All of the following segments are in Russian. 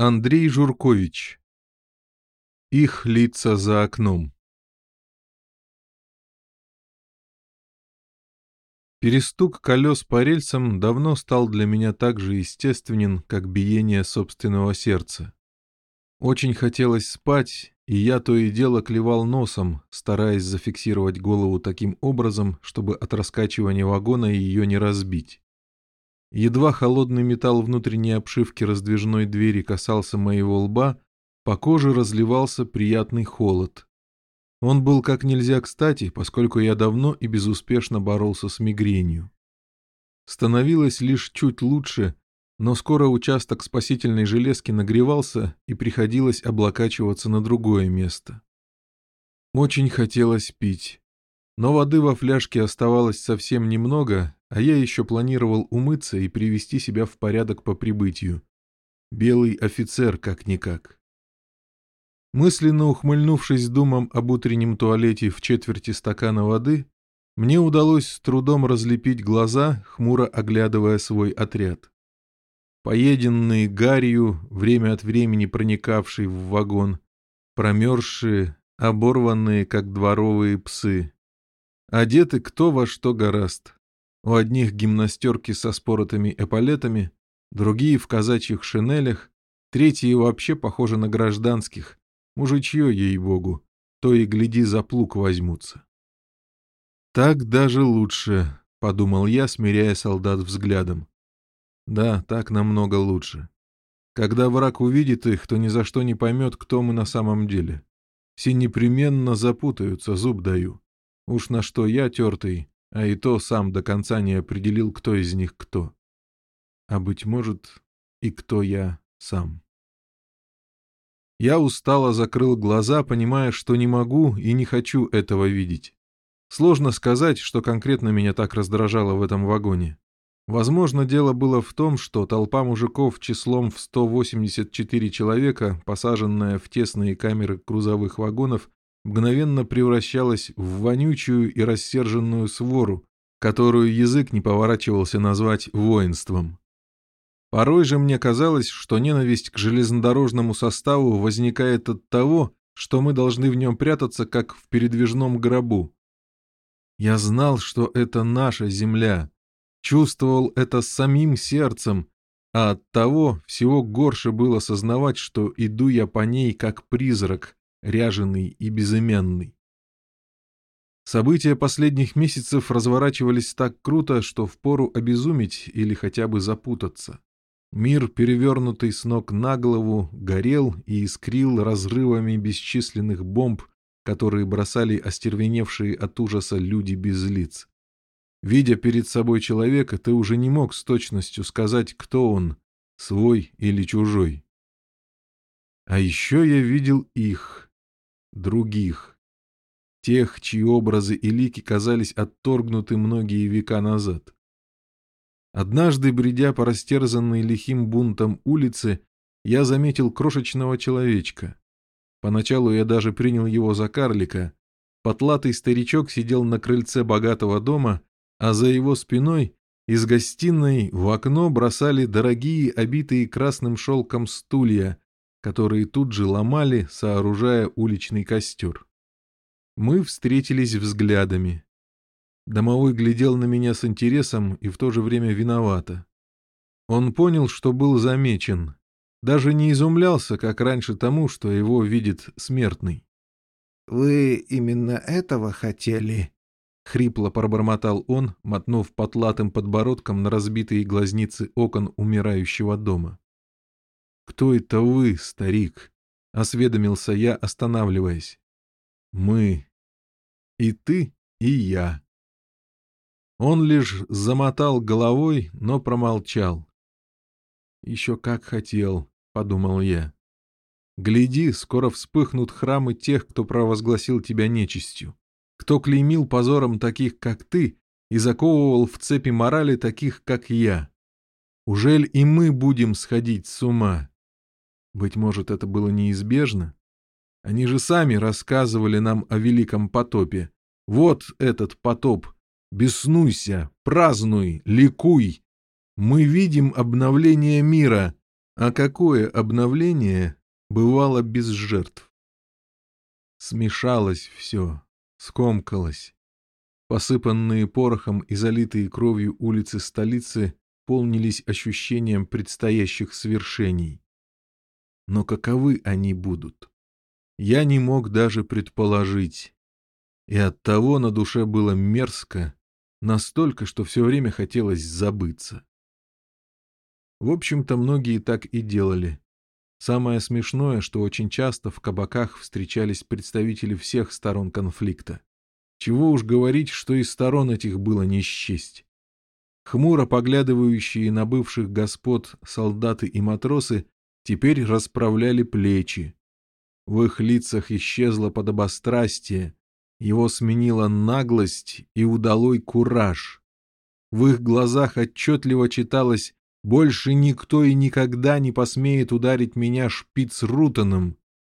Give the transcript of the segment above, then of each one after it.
Андрей Журкович. Их лица за окном. Перестук колес по рельсам давно стал для меня так же естественен, как биение собственного сердца. Очень хотелось спать, и я то и дело клевал носом, стараясь зафиксировать голову таким образом, чтобы от раскачивания вагона ее не разбить. Едва холодный металл внутренней обшивки раздвижной двери касался моего лба, по коже разливался приятный холод. Он был как нельзя кстати, поскольку я давно и безуспешно боролся с мигренью. Становилось лишь чуть лучше, но скоро участок спасительной железки нагревался и приходилось облокачиваться на другое место. Очень хотелось пить. Но воды во фляжке оставалось совсем немного, а я еще планировал умыться и привести себя в порядок по прибытию. Белый офицер как-никак. Мысленно ухмыльнувшись думом об утреннем туалете в четверти стакана воды, мне удалось с трудом разлепить глаза, хмуро оглядывая свой отряд. Поеденные гарью, время от времени проникавшие в вагон, промерзшие, оборванные, как дворовые псы. Одеты кто во что гораст. У одних гимнастерки со споротыми эполетами, другие в казачьих шинелях, третьи вообще похожи на гражданских. Мужичье, ей-богу, то и гляди за плуг возьмутся. «Так даже лучше», — подумал я, смиряя солдат взглядом. «Да, так намного лучше. Когда враг увидит их, то ни за что не поймет, кто мы на самом деле. Все непременно запутаются, зуб даю. Уж на что я тертый, а и то сам до конца не определил, кто из них кто. А, быть может, и кто я сам. Я устало закрыл глаза, понимая, что не могу и не хочу этого видеть. Сложно сказать, что конкретно меня так раздражало в этом вагоне. Возможно, дело было в том, что толпа мужиков числом в 184 человека, посаженная в тесные камеры грузовых вагонов, мгновенно превращалась в вонючую и рассерженную свору, которую язык не поворачивался назвать воинством. Порой же мне казалось, что ненависть к железнодорожному составу возникает от того, что мы должны в нем прятаться, как в передвижном гробу. Я знал, что это наша земля, чувствовал это самим сердцем, а от того всего горше было сознавать, что иду я по ней как призрак, ряженый и безымянный. События последних месяцев разворачивались так круто, что впору обезуметь или хотя бы запутаться. Мир, перевернутый с ног на голову, горел и искрил разрывами бесчисленных бомб, которые бросали остервеневшие от ужаса люди без лиц. Видя перед собой человека, ты уже не мог с точностью сказать, кто он, свой или чужой. А еще я видел их — других, тех, чьи образы и лики казались отторгнуты многие века назад. Однажды, бредя по растерзанной лихим бунтом улице, я заметил крошечного человечка. Поначалу я даже принял его за карлика. Потлатый старичок сидел на крыльце богатого дома, а за его спиной из гостиной в окно бросали дорогие, обитые красным шелком стулья, которые тут же ломали, сооружая уличный костер. Мы встретились взглядами. Домовой глядел на меня с интересом и в то же время виновато. Он понял, что был замечен. Даже не изумлялся, как раньше тому, что его видит смертный. «Вы именно этого хотели?» — хрипло пробормотал он, мотнув потлатым подбородком на разбитые глазницы окон умирающего дома. «Кто это вы, старик?» — осведомился я, останавливаясь. «Мы. И ты, и я». Он лишь замотал головой, но промолчал. «Еще как хотел», — подумал я. «Гляди, скоро вспыхнут храмы тех, кто провозгласил тебя нечистью, кто клеймил позором таких, как ты, и заковывал в цепи морали таких, как я. Ужель и мы будем сходить с ума?» Быть может, это было неизбежно? Они же сами рассказывали нам о великом потопе. Вот этот потоп. Беснуйся, празднуй, ликуй. Мы видим обновление мира, А какое обновление бывало без жертв? Смешалось все, скомкалось. Посыпанные порохом и залитые кровью улицы столицы полнились ощущением предстоящих свершений. Но каковы они будут? Я не мог даже предположить. И оттого на душе было мерзко, настолько, что все время хотелось забыться. В общем-то, многие так и делали. Самое смешное, что очень часто в кабаках встречались представители всех сторон конфликта. Чего уж говорить, что и сторон этих было не счесть. Хмуро поглядывающие на бывших господ солдаты и матросы теперь расправляли плечи. В их лицах исчезло подобострастие, его сменила наглость и удалой кураж. В их глазах отчетливо читалось «Больше никто и никогда не посмеет ударить меня шпицрутаном.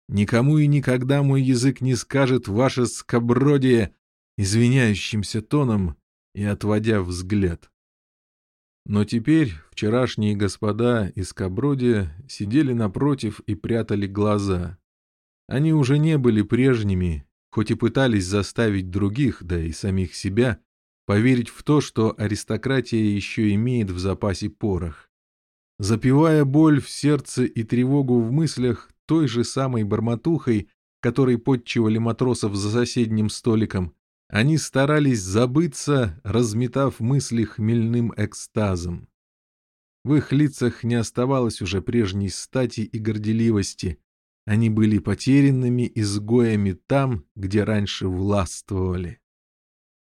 Никому и никогда мой язык не скажет ваше скобродие извиняющимся тоном и отводя взгляд. Но теперь вчерашние господа из Кабродия сидели напротив и прятали глаза. Они уже не были прежними, хоть и пытались заставить других, да и самих себя, поверить в то, что аристократия еще имеет в запасе порох. Запивая боль в сердце и тревогу в мыслях той же самой бормотухой, которой подчивали матросов за соседним столиком, они старались забыться, разметав мысли хмельным экстазом. В их лицах не оставалось уже прежней стати и горделивости. Они были потерянными изгоями там, где раньше властвовали.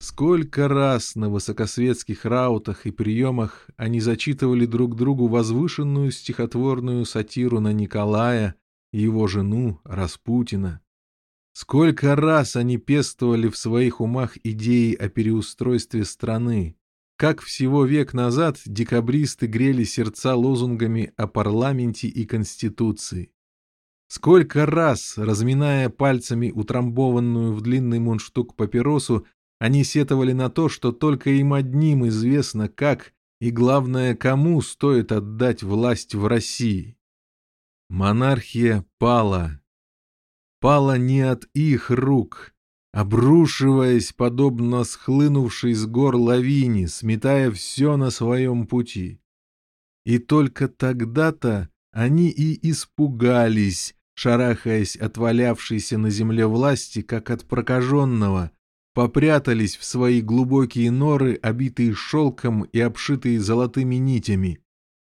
Сколько раз на высокосветских раутах и приемах они зачитывали друг другу возвышенную стихотворную сатиру на Николая и его жену Распутина. Сколько раз они пестовали в своих умах идеи о переустройстве страны, как всего век назад декабристы грели сердца лозунгами о парламенте и конституции. Сколько раз, разминая пальцами утрамбованную в длинный мундштук папиросу, они сетовали на то, что только им одним известно, как и, главное, кому стоит отдать власть в России. Монархия пала, пала не от их рук, обрушиваясь, подобно схлынувшей с гор лавине, сметая все на своем пути. И только тогда-то они и испугались, шарахаясь от валявшейся на земле власти, как от прокаженного, попрятались в свои глубокие норы, обитые шелком и обшитые золотыми нитями,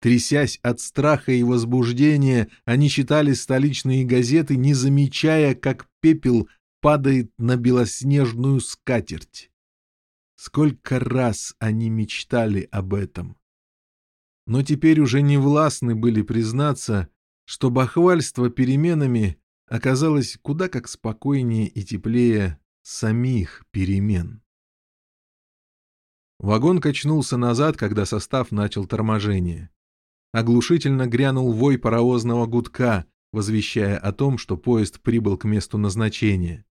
Трясясь от страха и возбуждения, они читали столичные газеты, не замечая, как пепел падает на белоснежную скатерть. Сколько раз они мечтали об этом. Но теперь уже не властны были признаться, что бахвальство переменами оказалось куда как спокойнее и теплее самих перемен. Вагон качнулся назад, когда состав начал торможение. Оглушительно грянул вой паровозного гудка, возвещая о том, что поезд прибыл к месту назначения.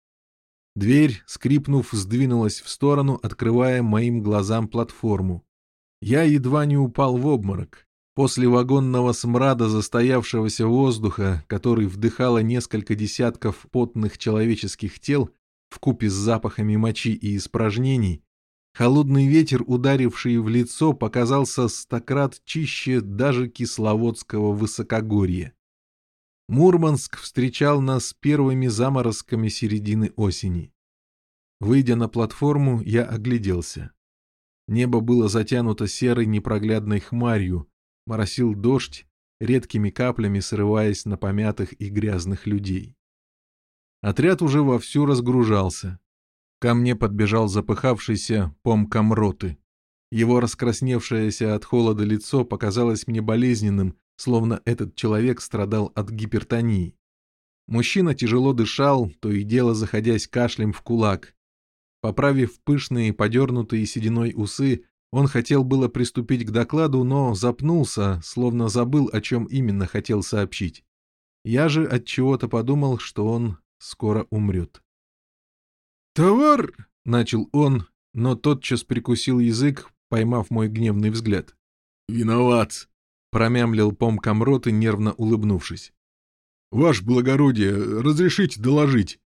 Дверь, скрипнув, сдвинулась в сторону, открывая моим глазам платформу. Я едва не упал в обморок. После вагонного смрада застоявшегося воздуха, который вдыхало несколько десятков потных человеческих тел, вкупе с запахами мочи и испражнений, Холодный ветер, ударивший в лицо, показался стократ чище даже кисловодского высокогорья. Мурманск встречал нас первыми заморозками середины осени. Выйдя на платформу, я огляделся. Небо было затянуто серой непроглядной хмарью, моросил дождь, редкими каплями срываясь на помятых и грязных людей. Отряд уже вовсю разгружался. Ко мне подбежал запыхавшийся помком роты. Его раскрасневшееся от холода лицо показалось мне болезненным, словно этот человек страдал от гипертонии. Мужчина тяжело дышал, то и дело заходясь кашлем в кулак. Поправив пышные, подернутые сединой усы, он хотел было приступить к докладу, но запнулся, словно забыл, о чем именно хотел сообщить. Я же от чего то подумал, что он скоро умрет. «Товар!» — начал он, но тотчас прикусил язык, поймав мой гневный взгляд. «Виноват!» промямлил помкомроты, нервно улыбнувшись. «Ваше благородие, разрешите доложить.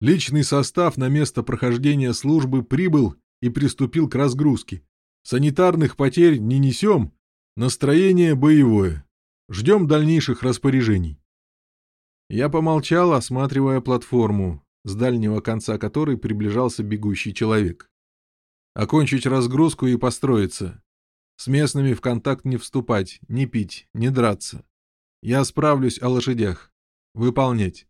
Личный состав на место прохождения службы прибыл и приступил к разгрузке. Санитарных потерь не несем, настроение боевое. Ждем дальнейших распоряжений». Я помолчал, осматривая платформу, с дальнего конца которой приближался бегущий человек. Окончить разгрузку и построиться. С местными в контакт не вступать, не пить, не драться. Я справлюсь о лошадях. Выполнять.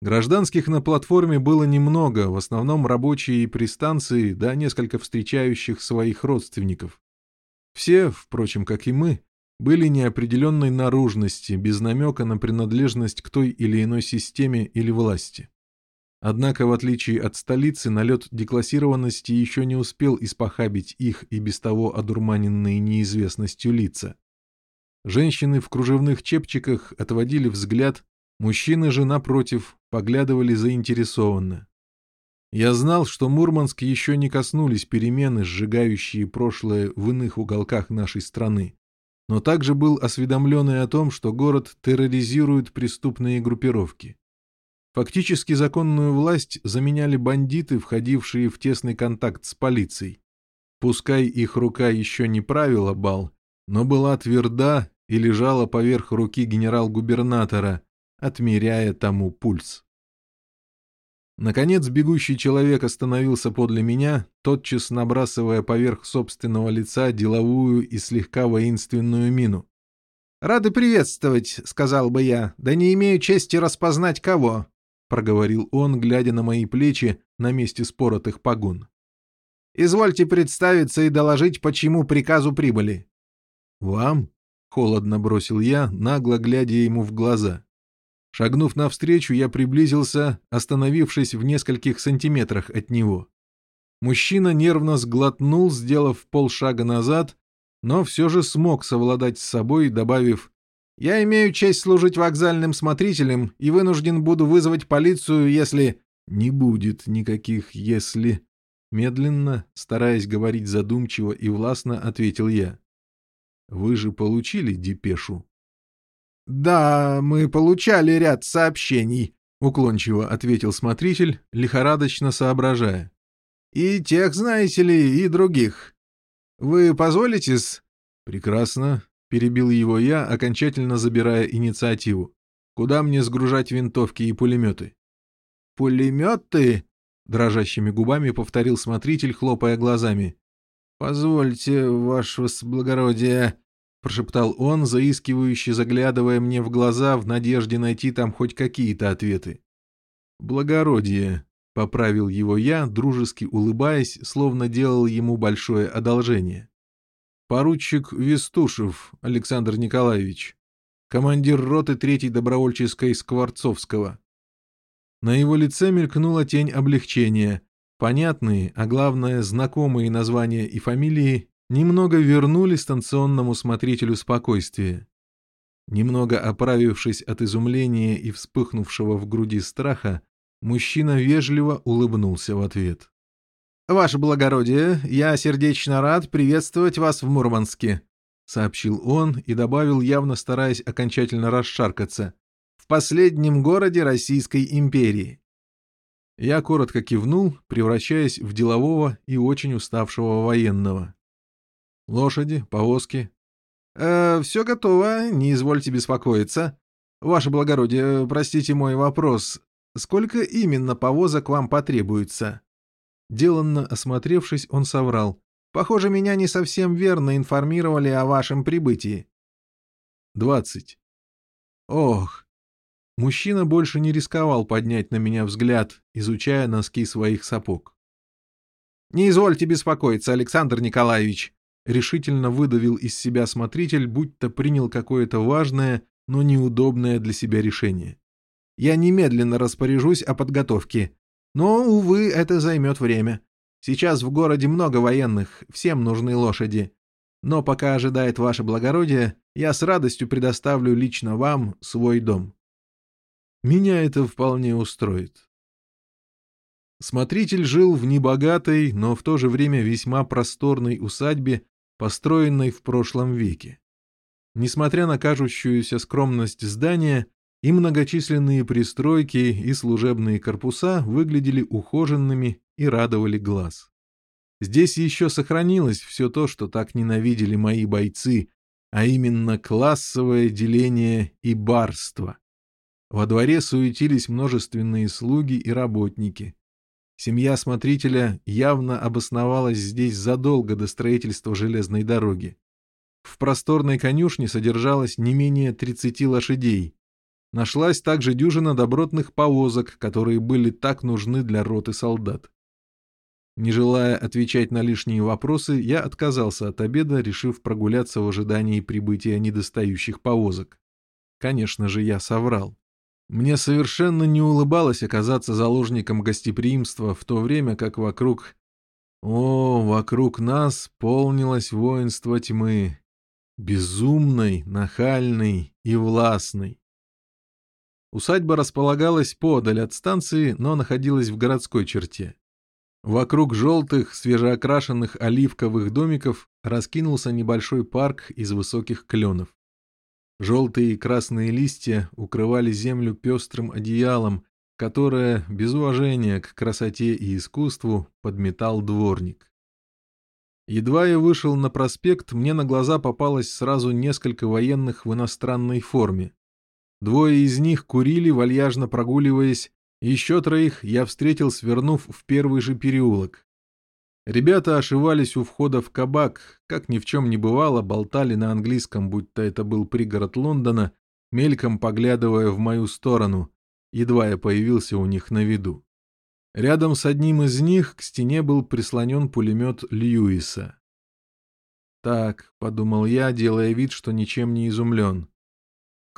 Гражданских на платформе было немного, в основном рабочие и пристанции, да несколько встречающих своих родственников. Все, впрочем, как и мы, были неопределенной наружности, без намека на принадлежность к той или иной системе или власти. Однако, в отличие от столицы, налет деклассированности еще не успел испохабить их и без того одурманенные неизвестностью лица. Женщины в кружевных чепчиках отводили взгляд, мужчины же, напротив, поглядывали заинтересованно. Я знал, что Мурманск еще не коснулись перемены, сжигающие прошлое в иных уголках нашей страны, но также был осведомлен и о том, что город терроризирует преступные группировки. Фактически законную власть заменяли бандиты, входившие в тесный контакт с полицией. Пускай их рука еще не правила бал, но была тверда и лежала поверх руки генерал-губернатора, отмеряя тому пульс. Наконец бегущий человек остановился подле меня, тотчас набрасывая поверх собственного лица деловую и слегка воинственную мину. «Рады приветствовать», — сказал бы я, — «да не имею чести распознать кого». — проговорил он, глядя на мои плечи на месте споротых погон. «Извольте представиться и доложить, почему приказу прибыли». «Вам?» — холодно бросил я, нагло глядя ему в глаза. Шагнув навстречу, я приблизился, остановившись в нескольких сантиметрах от него. Мужчина нервно сглотнул, сделав полшага назад, но все же смог совладать с собой, добавив я имею честь служить вокзальным смотрителем и вынужден буду вызвать полицию, если... Не будет никаких «если». Медленно, стараясь говорить задумчиво и властно, ответил я. Вы же получили депешу? Да, мы получали ряд сообщений, уклончиво ответил смотритель, лихорадочно соображая. И тех, знаете ли, и других. Вы позволите-с? Прекрасно. — перебил его я, окончательно забирая инициативу. «Куда мне сгружать винтовки и пулеметы?» «Пулеметы?» — дрожащими губами повторил смотритель, хлопая глазами. «Позвольте, ваше благородие», — прошептал он, заискивающе заглядывая мне в глаза в надежде найти там хоть какие-то ответы. «Благородие», — поправил его я, дружески улыбаясь, словно делал ему большое одолжение. Поручик Вестушев Александр Николаевич, командир роты третьей добровольческой Скворцовского. На его лице мелькнула тень облегчения. Понятные, а главное, знакомые названия и фамилии немного вернули станционному смотрителю спокойствие. Немного оправившись от изумления и вспыхнувшего в груди страха, мужчина вежливо улыбнулся в ответ. «Ваше благородие, я сердечно рад приветствовать вас в Мурманске», — сообщил он и добавил, явно стараясь окончательно расшаркаться, «в последнем городе Российской империи». Я коротко кивнул, превращаясь в делового и очень уставшего военного. «Лошади, повозки?» «Э, «Все готово, не извольте беспокоиться. Ваше благородие, простите мой вопрос. Сколько именно повозок вам потребуется?» Деланно осмотревшись, он соврал. «Похоже, меня не совсем верно информировали о вашем прибытии». «Двадцать». «Ох». Мужчина больше не рисковал поднять на меня взгляд, изучая носки своих сапог. «Не извольте беспокоиться, Александр Николаевич», — решительно выдавил из себя смотритель, будто принял какое-то важное, но неудобное для себя решение. «Я немедленно распоряжусь о подготовке. Но, увы, это займет время. Сейчас в городе много военных, всем нужны лошади. Но пока ожидает ваше благородие, я с радостью предоставлю лично вам свой дом. Меня это вполне устроит. Смотритель жил в небогатой, но в то же время весьма просторной усадьбе, построенной в прошлом веке. Несмотря на кажущуюся скромность здания, и многочисленные пристройки и служебные корпуса выглядели ухоженными и радовали глаз. Здесь еще сохранилось все то, что так ненавидели мои бойцы, а именно классовое деление и барство. Во дворе суетились множественные слуги и работники. Семья смотрителя явно обосновалась здесь задолго до строительства железной дороги. В просторной конюшне содержалось не менее 30 лошадей. Нашлась также дюжина добротных повозок, которые были так нужны для роты солдат. Не желая отвечать на лишние вопросы, я отказался от обеда, решив прогуляться в ожидании прибытия недостающих повозок. Конечно же, я соврал. Мне совершенно не улыбалось оказаться заложником гостеприимства в то время, как вокруг... О, вокруг нас полнилось воинство тьмы. Безумной, нахальной и властной. Усадьба располагалась подаль от станции, но находилась в городской черте. Вокруг желтых, свежеокрашенных оливковых домиков раскинулся небольшой парк из высоких кленов. Желтые и красные листья укрывали землю пестрым одеялом, которое, без уважения к красоте и искусству, подметал дворник. Едва я вышел на проспект, мне на глаза попалось сразу несколько военных в иностранной форме. Двое из них курили, вальяжно прогуливаясь, еще троих я встретил, свернув в первый же переулок. Ребята ошивались у входа в кабак, как ни в чем не бывало, болтали на английском, будто это был пригород Лондона, мельком поглядывая в мою сторону, едва я появился у них на виду. Рядом с одним из них к стене был прислонен пулемет Льюиса. «Так», — подумал я, делая вид, что ничем не изумлен.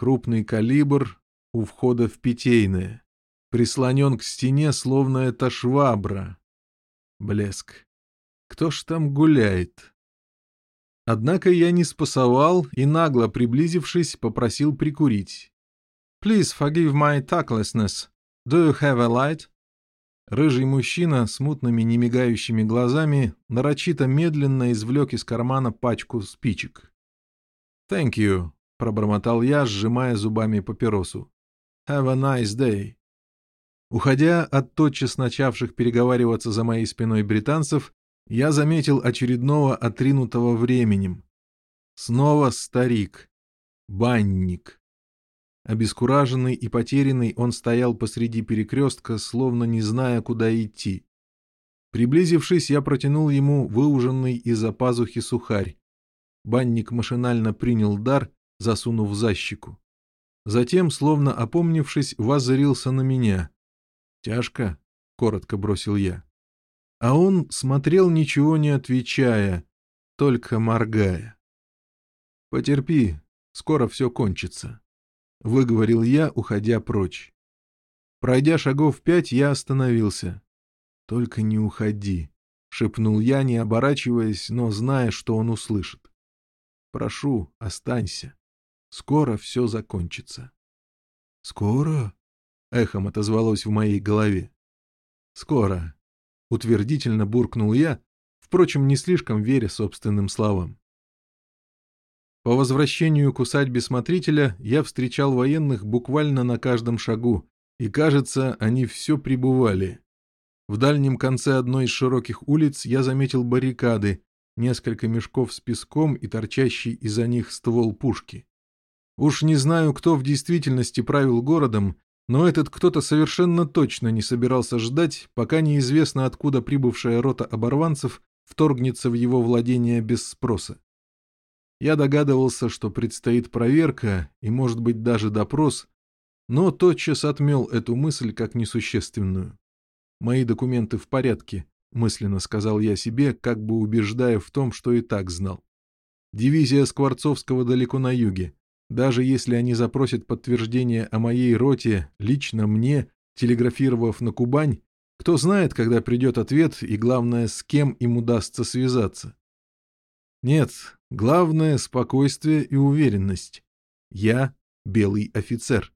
Крупный калибр у входа в питейное прислонен к стене, словно это швабра. Блеск. Кто ж там гуляет? Однако я не спасовал и, нагло приблизившись, попросил прикурить. «Please forgive my tactlessness. Do you have a light?» Рыжий мужчина с мутными немигающими глазами нарочито медленно извлек из кармана пачку спичек. «Thank you», — пробормотал я, сжимая зубами папиросу. «Have a nice day». Уходя от тотчас начавших переговариваться за моей спиной британцев, я заметил очередного отринутого временем. Снова старик. Банник. Обескураженный и потерянный он стоял посреди перекрестка, словно не зная, куда идти. Приблизившись, я протянул ему выуженный из-за пазухи сухарь. Банник машинально принял дар, засунув за щеку. Затем, словно опомнившись, воззрился на меня. «Тяжко?» — коротко бросил я. А он смотрел, ничего не отвечая, только моргая. «Потерпи, скоро все кончится», — выговорил я, уходя прочь. Пройдя шагов пять, я остановился. «Только не уходи», — шепнул я, не оборачиваясь, но зная, что он услышит. «Прошу, останься. Скоро все закончится». «Скоро?» — эхом отозвалось в моей голове. «Скоро», — утвердительно буркнул я, впрочем, не слишком веря собственным словам. По возвращению к усадьбе смотрителя я встречал военных буквально на каждом шагу, и, кажется, они все прибывали. В дальнем конце одной из широких улиц я заметил баррикады, несколько мешков с песком и торчащий из-за них ствол пушки. Уж не знаю, кто в действительности правил городом, но этот кто-то совершенно точно не собирался ждать, пока неизвестно откуда прибывшая рота оборванцев вторгнется в его владение без спроса. Я догадывался, что предстоит проверка и, может быть, даже допрос, но тотчас отмел эту мысль как несущественную. «Мои документы в порядке», — мысленно сказал я себе, как бы убеждая в том, что и так знал. Дивизия Скворцовского далеко на юге. Даже если они запросят подтверждение о моей роте лично мне, телеграфировав на Кубань, кто знает, когда придет ответ и, главное, с кем им удастся связаться. Нет, главное — спокойствие и уверенность. Я — белый офицер.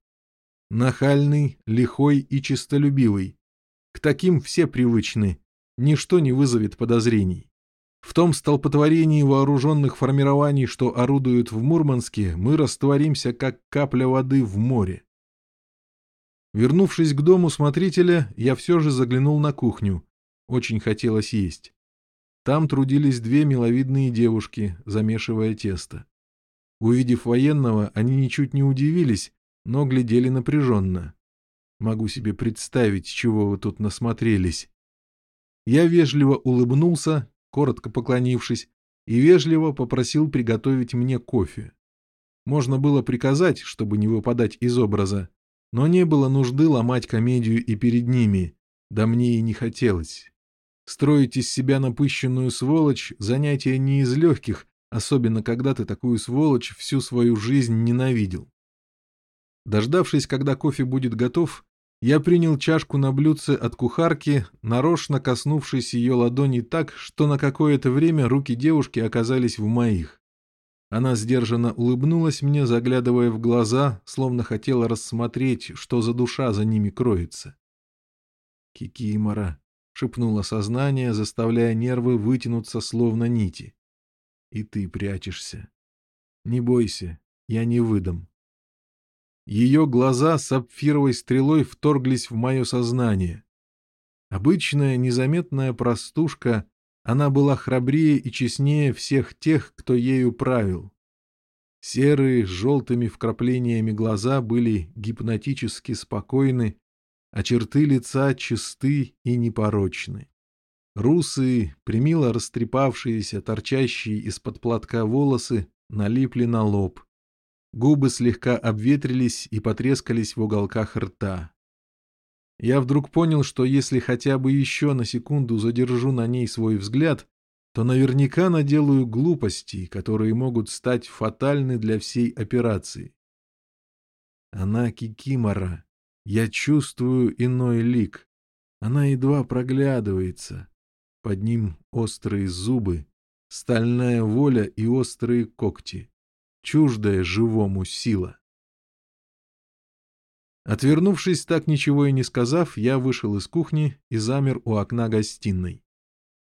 Нахальный, лихой и чистолюбивый. К таким все привычны, ничто не вызовет подозрений. В том столпотворении вооруженных формирований, что орудуют в Мурманске, мы растворимся, как капля воды в море. Вернувшись к дому смотрителя, я все же заглянул на кухню. Очень хотелось есть. Там трудились две миловидные девушки, замешивая тесто. Увидев военного, они ничуть не удивились, но глядели напряженно. Могу себе представить, чего вы тут насмотрелись. Я вежливо улыбнулся, коротко поклонившись, и вежливо попросил приготовить мне кофе. Можно было приказать, чтобы не выпадать из образа, но не было нужды ломать комедию и перед ними, да мне и не хотелось. Строить из себя напыщенную сволочь — занятие не из легких, особенно когда ты такую сволочь всю свою жизнь ненавидел. Дождавшись, когда кофе будет готов, я принял чашку на блюдце от кухарки, нарочно коснувшись ее ладони так, что на какое-то время руки девушки оказались в моих. Она сдержанно улыбнулась мне, заглядывая в глаза, словно хотела рассмотреть, что за душа за ними кроется. «Кикимора», — шепнуло сознание, заставляя нервы вытянуться, словно нити. «И ты прячешься. Не бойся, я не выдам». Ее глаза сапфировой стрелой вторглись в мое сознание. Обычная незаметная простушка, она была храбрее и честнее всех тех, кто ею правил. Серые с желтыми вкраплениями глаза были гипнотически спокойны, а черты лица чисты и непорочны. Русые, примило растрепавшиеся, торчащие из-под платка волосы, налипли на лоб. Губы слегка обветрились и потрескались в уголках рта. Я вдруг понял, что если хотя бы еще на секунду задержу на ней свой взгляд, то наверняка наделаю глупостей, которые могут стать фатальны для всей операции. Она кикимора. Я чувствую иной лик. Она едва проглядывается. Под ним острые зубы, стальная воля и острые когти чуждая живому сила. Отвернувшись, так ничего и не сказав, я вышел из кухни и замер у окна гостиной.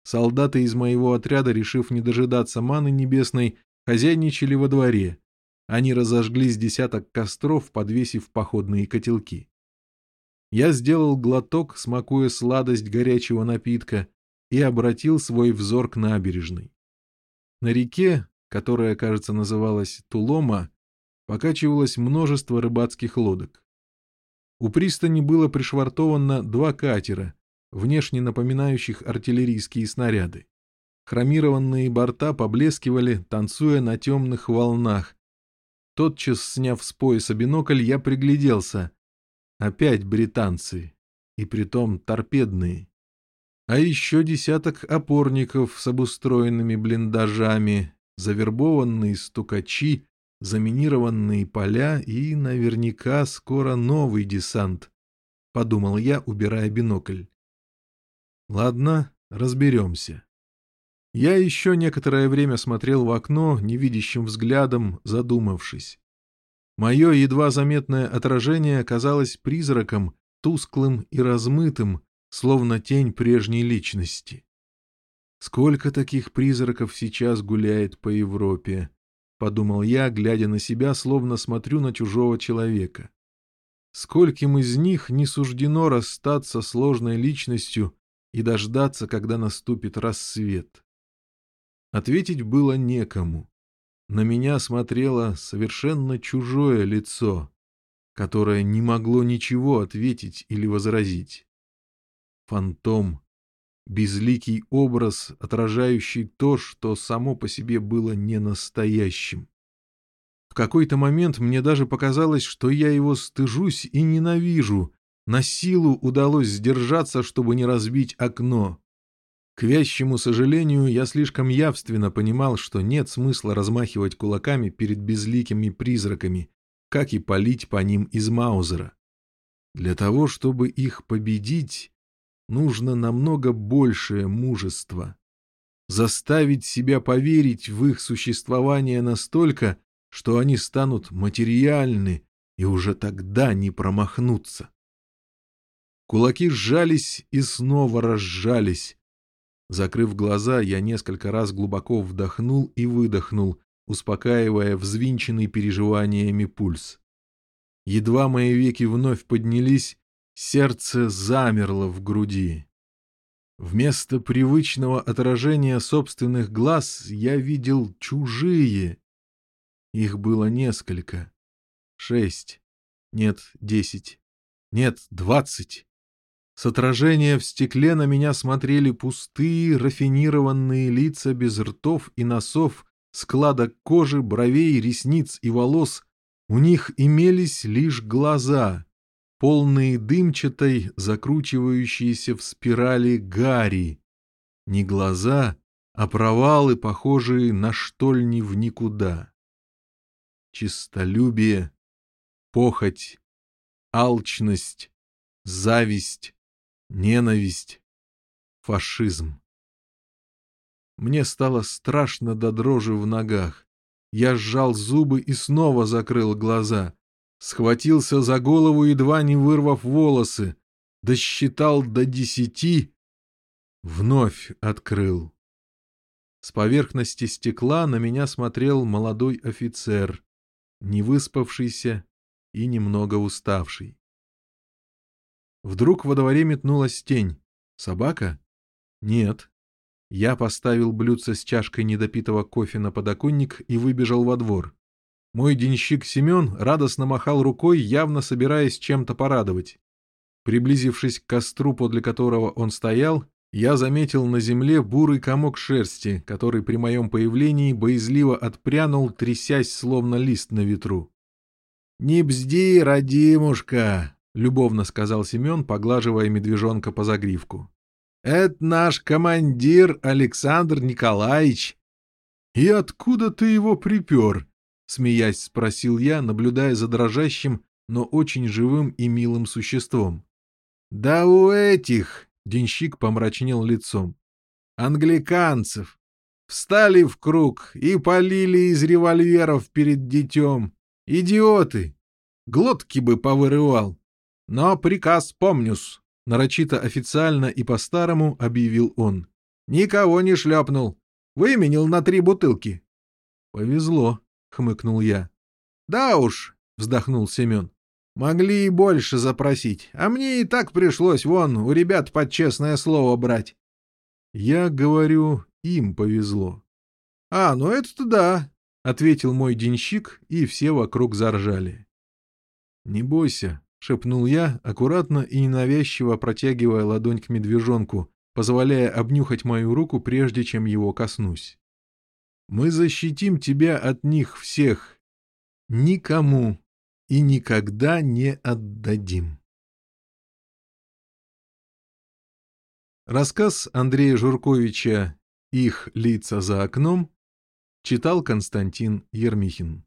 Солдаты из моего отряда, решив не дожидаться маны небесной, хозяйничали во дворе. Они разожгли с десяток костров, подвесив походные котелки. Я сделал глоток, смакуя сладость горячего напитка, и обратил свой взор к набережной. На реке, которая, кажется, называлась Тулома, покачивалось множество рыбацких лодок. У пристани было пришвартовано два катера, внешне напоминающих артиллерийские снаряды. Хромированные борта поблескивали, танцуя на темных волнах. Тотчас, сняв с пояса бинокль, я пригляделся. Опять британцы, и притом торпедные. А еще десяток опорников с обустроенными блиндажами, завербованные стукачи, заминированные поля и наверняка скоро новый десант, — подумал я, убирая бинокль. Ладно, разберемся. Я еще некоторое время смотрел в окно, невидящим взглядом, задумавшись. Мое едва заметное отражение оказалось призраком, тусклым и размытым, словно тень прежней личности. Сколько таких призраков сейчас гуляет по Европе? Подумал я, глядя на себя, словно смотрю на чужого человека. Скольким из них не суждено расстаться сложной личностью и дождаться, когда наступит рассвет? Ответить было некому. На меня смотрело совершенно чужое лицо, которое не могло ничего ответить или возразить. Фантом безликий образ, отражающий то, что само по себе было не настоящим. В какой-то момент мне даже показалось, что я его стыжусь и ненавижу. На силу удалось сдержаться, чтобы не разбить окно. К вящему сожалению, я слишком явственно понимал, что нет смысла размахивать кулаками перед безликими призраками, как и палить по ним из Маузера. Для того, чтобы их победить, нужно намного большее мужество. Заставить себя поверить в их существование настолько, что они станут материальны и уже тогда не промахнуться. Кулаки сжались и снова разжались. Закрыв глаза, я несколько раз глубоко вдохнул и выдохнул, успокаивая взвинченный переживаниями пульс. Едва мои веки вновь поднялись, сердце замерло в груди. Вместо привычного отражения собственных глаз я видел чужие. Их было несколько. Шесть. Нет, десять. Нет, двадцать. С отражения в стекле на меня смотрели пустые, рафинированные лица без ртов и носов, складок кожи, бровей, ресниц и волос. У них имелись лишь глаза, полные дымчатой, закручивающиеся в спирали гари. Не глаза, а провалы, похожие на штольни в никуда. Чистолюбие, похоть, алчность, зависть, ненависть, фашизм. Мне стало страшно до дрожи в ногах. Я сжал зубы и снова закрыл глаза. Схватился за голову, едва не вырвав волосы. Досчитал до десяти. Вновь открыл. С поверхности стекла на меня смотрел молодой офицер, не выспавшийся и немного уставший. Вдруг во дворе метнулась тень. Собака? Нет. Я поставил блюдце с чашкой недопитого кофе на подоконник и выбежал во двор. Мой денщик Семен радостно махал рукой, явно собираясь чем-то порадовать. Приблизившись к костру, подле которого он стоял, я заметил на земле бурый комок шерсти, который при моем появлении боязливо отпрянул, трясясь, словно лист на ветру. «Не бзди, родимушка!» — любовно сказал Семен, поглаживая медвежонка по загривку. «Это наш командир Александр Николаевич». «И откуда ты его припер?» — смеясь спросил я, наблюдая за дрожащим, но очень живым и милым существом. «Да у этих!» — денщик помрачнел лицом. «Англиканцев! Встали в круг и полили из револьверов перед детем. Идиоты! Глотки бы повырывал!» Но приказ помнюс, — нарочито официально и по-старому объявил он. Никого не шлепнул. Выменил на три бутылки. — Повезло, — хмыкнул я. — Да уж, — вздохнул Семен. Могли и больше запросить, а мне и так пришлось вон у ребят под честное слово брать. Я говорю, им повезло. — А, ну это-то да, — ответил мой денщик, и все вокруг заржали. — Не бойся, — шепнул я, аккуратно и ненавязчиво протягивая ладонь к медвежонку, позволяя обнюхать мою руку, прежде чем его коснусь. «Мы защитим тебя от них всех. Никому и никогда не отдадим». Рассказ Андрея Журковича «Их лица за окном» читал Константин Ермихин.